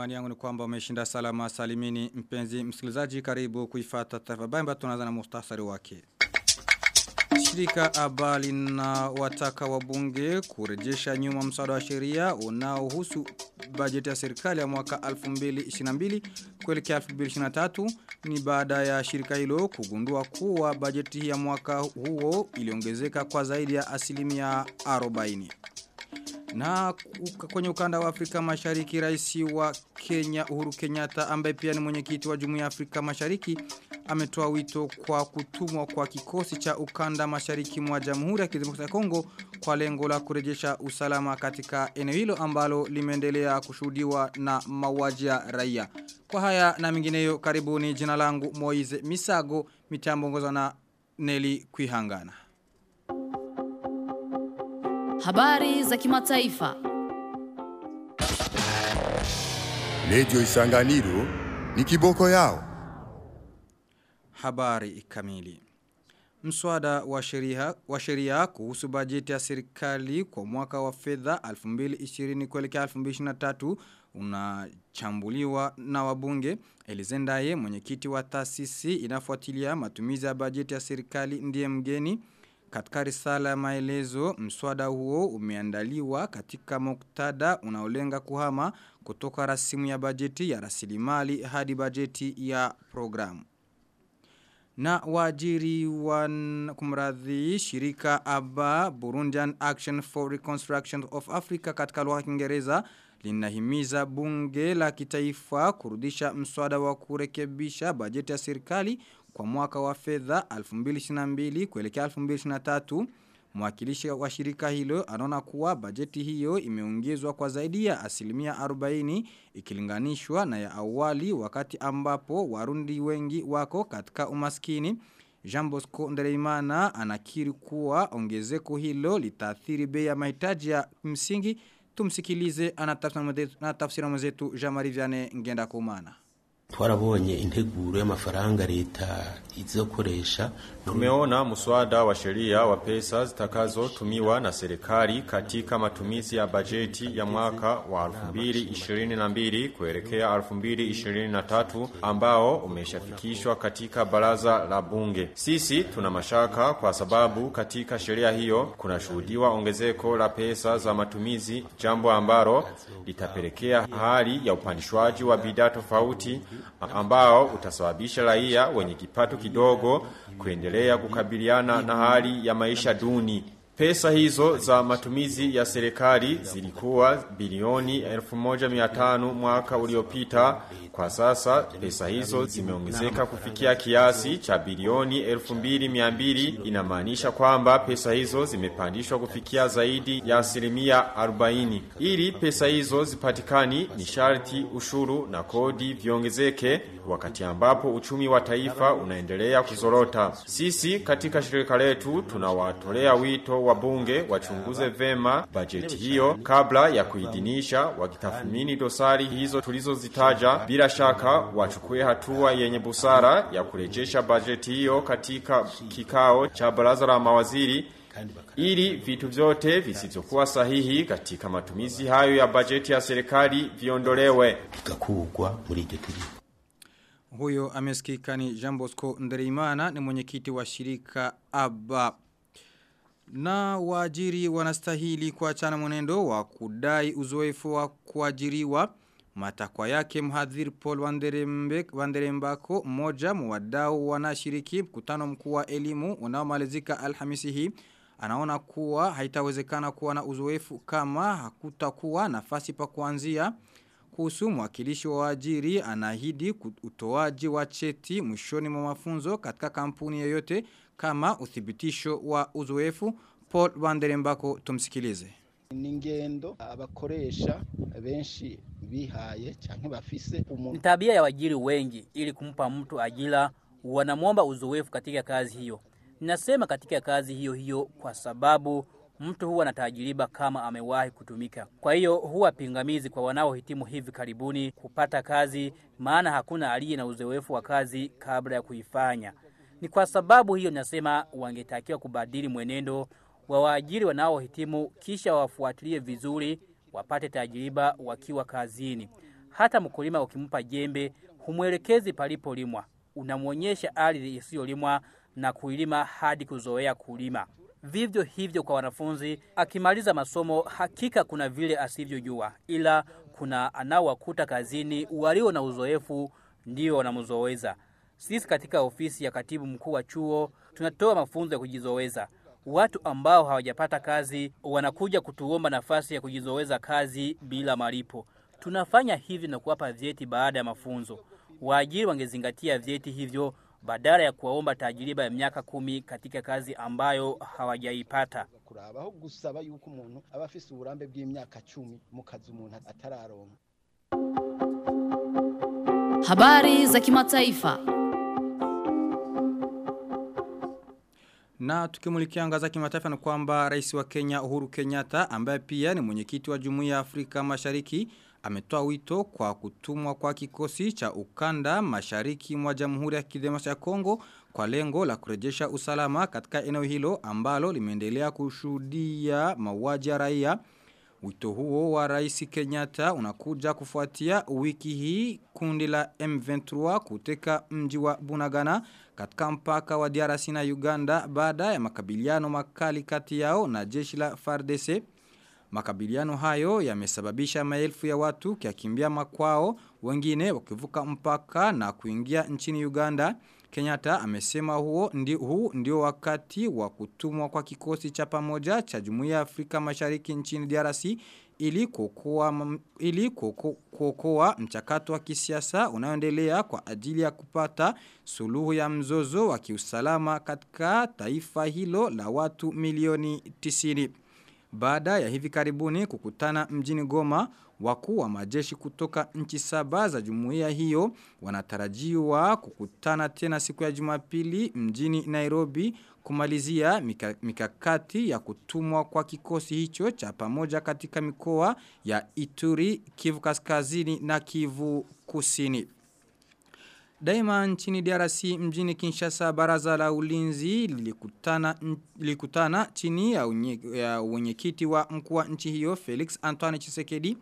Imani yangu ni kwamba umeshinda salama salimini mpenzi msikilizaji karibu kuifata tarifa bamba tunaanza na muhtasari wake. Shirika abali na wataka wabunge kurejesha nyuma msaada wa sheria unaohusu bajeti ya serikali ya mwaka 2022 kuelekea 2023 ni baada ya shirika hilo kugundua kuwa bajeti ya mwaka huo iliongezeka kwa zaidi ya asilimia 40. Na kwenye ukanda wa Afrika Mashariki rais wa Kenya Uhuru Kenyatta ambaye pia ni mwenyekiti wa Jumuiya ya Afrika Mashariki ametoa wito kwa kutumwa kwa kikosi cha ukanda mashariki mwa Jamhuri ya Kidemokrasia ya Kongo kwa lengo la kurejesha usalama katika eneo hilo ambalo limeendelea kushuhudiwa na mauaji ya raia. Kwa haya na mengineyo karibuni jina langu Moize Misago mitambo na Neli Kuihangana. Habari za kimataifa. Redio Isanganiro ni kiboko yao. Habari kamili. Mswada wa sheria wa sheria kuhusu bajeti ya serikali kwa mwaka wa fedha 2020 kuelekea 2023 unachambuliwa na wabunge. Elizendaye mwenyekiti wa taasisi inafuatilia matumizi ya bajeti ya serikali ndiye mgeni. Katika risala ya maelezo, mswada huo umeandaliwa katika muktada unaolenga kuhama kutoka rasimu ya bajeti ya rasilimali hadi bajeti ya programu. Na waajiri wa kumradhi shirika ABBA Burundian Action for Reconstruction of Africa katika lugha ya Kiingereza linahimiza bunge la kitaifa kurudisha mswada wa kurekebisha bajeti ya serikali kwa mwaka wa fedha 2022 kuelekea 2023 mwakilishi wa shirika hilo anaona kuwa bajeti hiyo imeongezwa kwa zaidi ya asilimia 40 ikilinganishwa na ya awali wakati ambapo warundi wengi wako katika umaskini. Jean Bosco Ndereimana anakiri kuwa ongezeko hilo litaathiri bei ya mahitaji ya msingi. Tumsikilize anatafsira mwenzetu Jean-Marie Vianney ngenda kumana twarabonye integuro y'amafaranga leta izokoresha tumeona muswada wa sheria wa pesa zitakazotumiwa na serikali katika matumizi ya bajeti ya mwaka wa 2022 kuelekea 2023 ambao umeshafikishwa katika baraza la bunge. Sisi tuna mashaka kwa sababu katika sheria hiyo kunashuhudiwa ongezeko la pesa za matumizi, jambo ambalo litapelekea hali ya upandishwaji wa bidhaa tofauti ambao utasababisha raia wenye kipato kidogo kuendelea kukabiliana na hali ya maisha duni. Pesa hizo za matumizi ya serikali zilikuwa bilioni 1500 mwaka uliopita. Kwa sasa pesa hizo zimeongezeka kufikia kiasi cha bilioni 2200. Inamaanisha kwamba pesa hizo zimepandishwa kufikia zaidi ya asilimia 40. Ili pesa hizo zipatikani, ni sharti ushuru na kodi viongezeke, wakati ambapo uchumi wa taifa unaendelea kuzorota. Sisi katika shirika letu tunawatolea wito wabunge wachunguze vema bajeti hiyo kabla ya kuidhinisha, wakitathmini dosari hizo tulizozitaja. Bila shaka wachukue hatua yenye busara ya kurejesha bajeti hiyo katika kikao cha baraza la mawaziri ili vitu vyote visivyokuwa sahihi katika matumizi hayo ya bajeti ya serikali viondolewe. Kikakugwa muri iryo tegeko. Huyo amesikika ni Jean Bosco Ndereimana ni mwenyekiti wa shirika ABBA. Na waajiri wanastahili kuachana mwenendo wa kudai uzoefu wa kuajiriwa. Matakwa yake mhadhir Paul Wanderembako mmoja mwadau wanashiriki mkutano mkuu wa elimu unaomalizika Alhamisi hii. Anaona kuwa haitawezekana kuwa na uzoefu kama hakutakuwa nafasi pa kuanzia. Kuhusu mwakilishi wa waajiri anaahidi utoaji wa cheti mwishoni mwa mafunzo katika kampuni yoyote kama uthibitisho wa uzoefu Paul Wanderembako tumsikilize n'ingendo abakoresha benshi bihaye cyane bafise umuntu tabia ya wajiri wengi ili kumpa mtu ajira wanamwomba uzoefu katika kazi hiyo. Ninasema katika kazi hiyo hiyo kwa sababu mtu huwa na tajiriba kama amewahi kutumika. Kwa hiyo huwa pingamizi kwa wanaohitimu hivi karibuni kupata kazi, maana hakuna aliye na uzoefu wa kazi kabla ya kuifanya. Ni kwa sababu hiyo nasema wangetakiwa kubadili mwenendo wa waajiri wanaohitimu kisha wafuatilie vizuri wapate tajiriba wakiwa kazini. Hata mkulima ukimpa jembe humwelekezi palipolimwa, unamwonyesha ardhi isiyolimwa na kuilima hadi kuzoea kulima. Vivyo hivyo kwa wanafunzi, akimaliza masomo, hakika kuna vile asivyojua, ila kuna anaowakuta kazini walio na uzoefu ndio wanamzoweza. Sisi katika ofisi ya katibu mkuu wa chuo tunatoa mafunzo ya kujizoweza. Watu ambao hawajapata kazi wanakuja kutuomba nafasi ya kujizoweza kazi bila malipo. Tunafanya hivi na kuwapa vyeti baada ya mafunzo. Waajiri wangezingatia vyeti hivyo badala ya kuwaomba tajiriba ya miaka kumi katika kazi ambayo hawajaipata. kurabaho gusaba yuko umuntu aba afise uburambe bw'imyaka cumi mu kazi umuntu atararonka Habari za kimataifa. Na tukimulikia anga za kimataifa ni kwamba rais wa Kenya Uhuru Kenyatta ambaye pia ni mwenyekiti wa Jumuiya ya Afrika Mashariki ametoa wito kwa kutumwa kwa kikosi cha ukanda mashariki mwa Jamhuri ya Kidemokrasia ya Kongo kwa lengo la kurejesha usalama katika eneo hilo ambalo limeendelea kushuhudia mauaji ya raia. Wito huo wa rais Kenyatta unakuja kufuatia wiki hii kundi la M23 kuteka mji wa Bunagana katika mpaka wa DRC na Uganda baada ya makabiliano makali kati yao na jeshi la FARDC. Makabiliano hayo yamesababisha maelfu ya watu kiakimbia makwao, wengine wakivuka mpaka na kuingia nchini Uganda. Kenyatta amesema huo ndi, huu ndio wakati wa kutumwa kwa kikosi cha pamoja cha Jumuiya ya Afrika Mashariki nchini DRC ili kuokoa ili kuokoa mchakato wa kisiasa unaoendelea kwa ajili ya kupata suluhu ya mzozo wa kiusalama katika taifa hilo la watu milioni 90. Baada ya hivi karibuni kukutana mjini Goma, wakuu wa majeshi kutoka nchi saba za jumuiya hiyo wanatarajiwa kukutana tena siku ya Jumapili mjini Nairobi kumalizia mika, mikakati ya kutumwa kwa kikosi hicho cha pamoja katika mikoa ya Ituri, Kivu Kaskazini na Kivu Kusini. Daima nchini DRC mjini Kinshasa baraza la ulinzi lilikutana, lilikutana chini ya, ya wenyekiti wa mkuu wa nchi hiyo Felix Antoine Chisekedi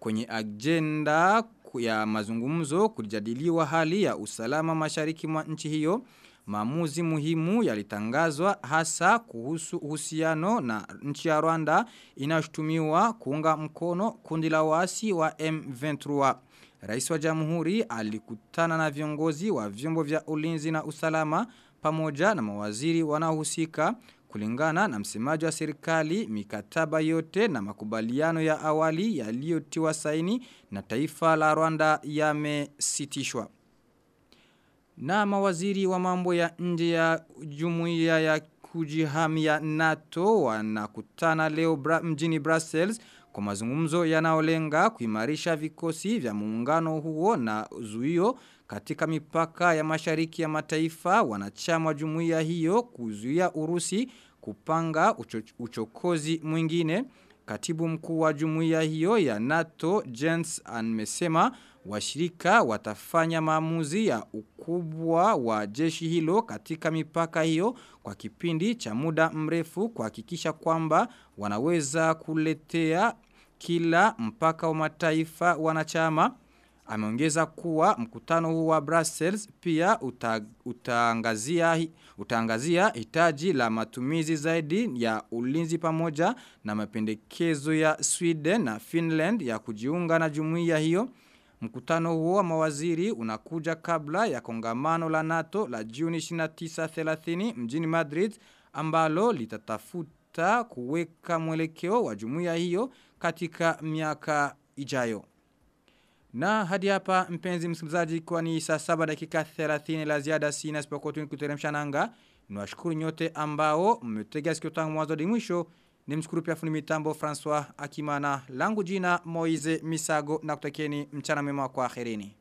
kwenye agenda ya mazungumzo kujadiliwa hali ya usalama mashariki mwa nchi hiyo. Maamuzi muhimu yalitangazwa hasa kuhusu uhusiano na nchi ya Rwanda inashutumiwa kuunga mkono kundi la waasi wa M23. Rais wa Jamhuri alikutana na viongozi wa vyombo vya ulinzi na usalama pamoja na mawaziri wanaohusika kulingana na msemaji wa serikali mikataba yote na makubaliano ya awali yaliyotiwa saini na taifa la Rwanda yamesitishwa. Na mawaziri wa mambo ya nje ya jumuiya ya kujihamia NATO wanakutana leo bra, mjini Brussels kwa mazungumzo yanayolenga kuimarisha vikosi vya muungano huo na zuio katika mipaka ya mashariki ya mataifa wanachama wa jumuiya hiyo kuzuia Urusi kupanga ucho, uchokozi mwingine. Katibu mkuu wa jumuiya hiyo ya NATO Jens amesema washirika watafanya maamuzi ya ukubwa wa jeshi hilo katika mipaka hiyo kwa kipindi cha muda mrefu kuhakikisha kwamba wanaweza kuletea kila mpaka wa mataifa wanachama. Ameongeza kuwa mkutano huu wa Brussels pia uta, utaangazia, utaangazia hitaji la matumizi zaidi ya ulinzi pamoja na mapendekezo ya Sweden na Finland ya kujiunga na jumuiya hiyo. Mkutano huo wa mawaziri unakuja kabla ya kongamano la NATO la Juni 29-30 mjini Madrid ambalo litatafuta kuweka mwelekeo wa jumuiya hiyo katika miaka ijayo. Na hadi hapa mpenzi msikilizaji kwa ni saa 7 dakika 30 la ziada sina sipokuwa tu kuteremsha nanga. Niwashukuru nyote ambao mmetega sikio tangu mwanzo hadi mwisho. Nimshukuru pia fundi mitambo François Akimana. Langu jina Moize Misago na kutakieni mchana mema kwa akhirini.